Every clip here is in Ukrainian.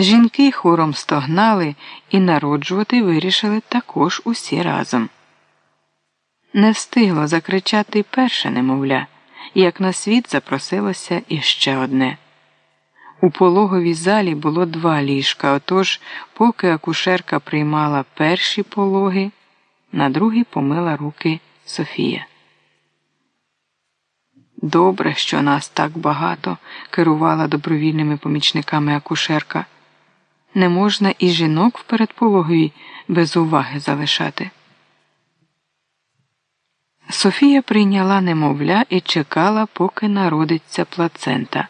Жінки хором стогнали і народжувати вирішили також усі разом. Не встигло закричати перше немовля, як на світ запросилося іще одне. У пологовій залі було два ліжка, отож, поки акушерка приймала перші пологи, на другий помила руки Софія. Добре, що нас так багато керувала добровільними помічниками акушерка. Не можна і жінок в передпологові без уваги залишати. Софія прийняла немовля і чекала, поки народиться плацента.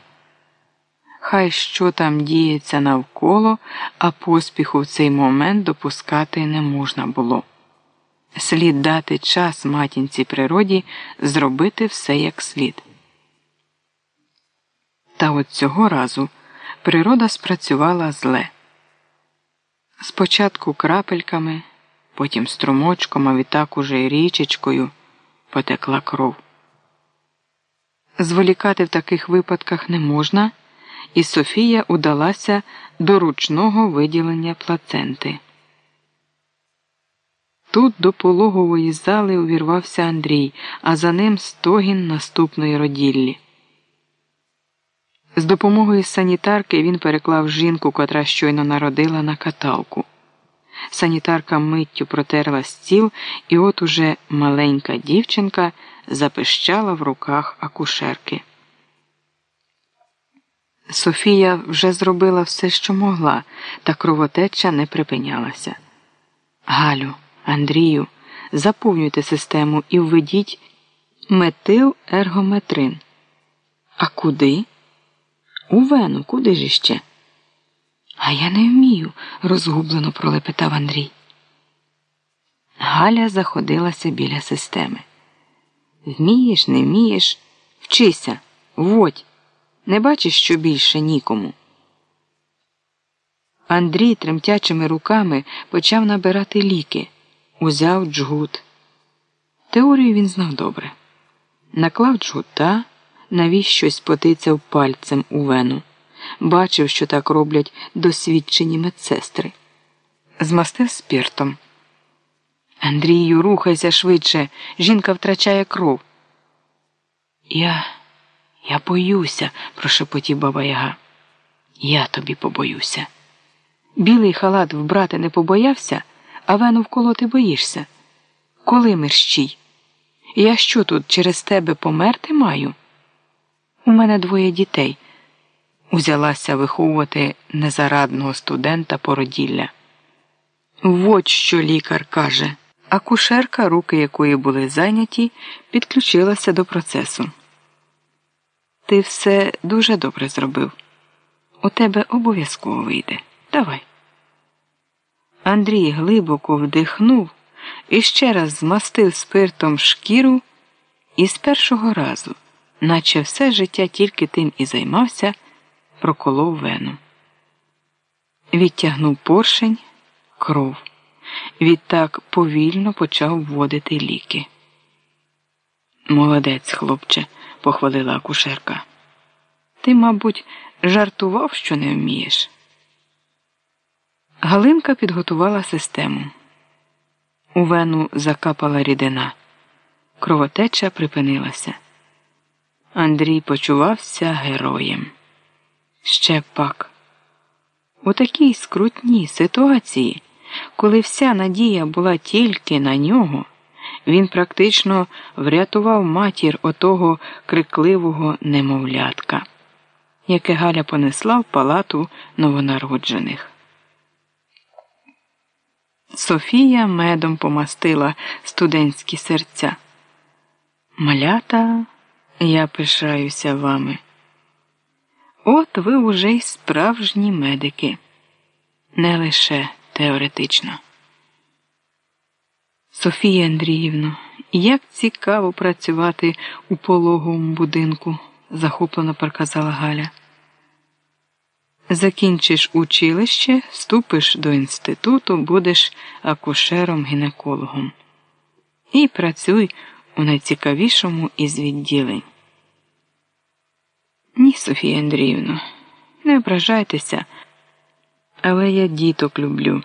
Хай що там діється навколо, а поспіху в цей момент допускати не можна було. Слід дати час матінці природі зробити все як слід. Та от цього разу природа спрацювала зле. Спочатку крапельками, потім струмочком, а відтак уже й річечкою потекла кров. Зволікати в таких випадках не можна, і Софія удалася до ручного виділення плаценти. Тут до пологової зали увірвався Андрій, а за ним стогін наступної роділлі. З допомогою санітарки він переклав жінку, котра щойно народила на каталку. Санітарка миттю протерла стіл, і от уже маленька дівчинка запищала в руках акушерки. Софія вже зробила все, що могла, та кровотеча не припинялася. Галю, Андрію, заповнюйте систему і введіть метил ергометрин. А куди? У вену, куди ж іще? А я не вмію, розгублено пролепетав Андрій. Галя заходилася біля системи. Вмієш, не вмієш, вчися, вводь. Не бачиш, що більше нікому. Андрій тремтячими руками почав набирати ліки, узяв джгут. Теорію він знав добре. Наклав джгута, навіщо щось потицяв пальцем у вену. Бачив, що так роблять досвідчені медсестри. Змастив спіртом. Андрію, рухайся швидше. Жінка втрачає кров. Я я боюся, прошепотів баба Яга. Я тобі побоюся. Білий халат вбрати не побоявся, а вену вколоти боїшся. Коли мерщій? Я що тут через тебе померти маю? У мене двоє дітей. Узялася виховувати незарадного студента породілля. Вот що лікар каже. Акушерка, руки якої були зайняті, підключилася до процесу. Ти все дуже добре зробив. У тебе обов'язково вийде. Давай. Андрій глибоко вдихнув і ще раз змастив спиртом шкіру і з першого разу, наче все життя тільки тим і займався, проколов вену. Відтягнув поршень, кров. Відтак повільно почав вводити ліки. Молодець, хлопче, похвалила акушерка. Ти, мабуть, жартував, що не вмієш. Галинка підготувала систему. У вену закапала рідина. Кровотеча припинилася. Андрій почувався героєм. Ще пак. У такій скрутній ситуації, коли вся надія була тільки на нього, він практично врятував матір отого крикливого немовлятка, яке Галя понесла в палату новонароджених. Софія медом помастила студентські серця. Малята, я пишаюся вами. От ви уже й справжні медики, не лише теоретично. Софія Андріївно, як цікаво працювати у пологовому будинку, захоплено проказала Галя. Закінчиш училище, вступиш до інституту, будеш акушером-гінекологом. І працюй у найцікавішому із відділень. Ні, Софія Андріївна, не ображайтеся. Але я діток люблю.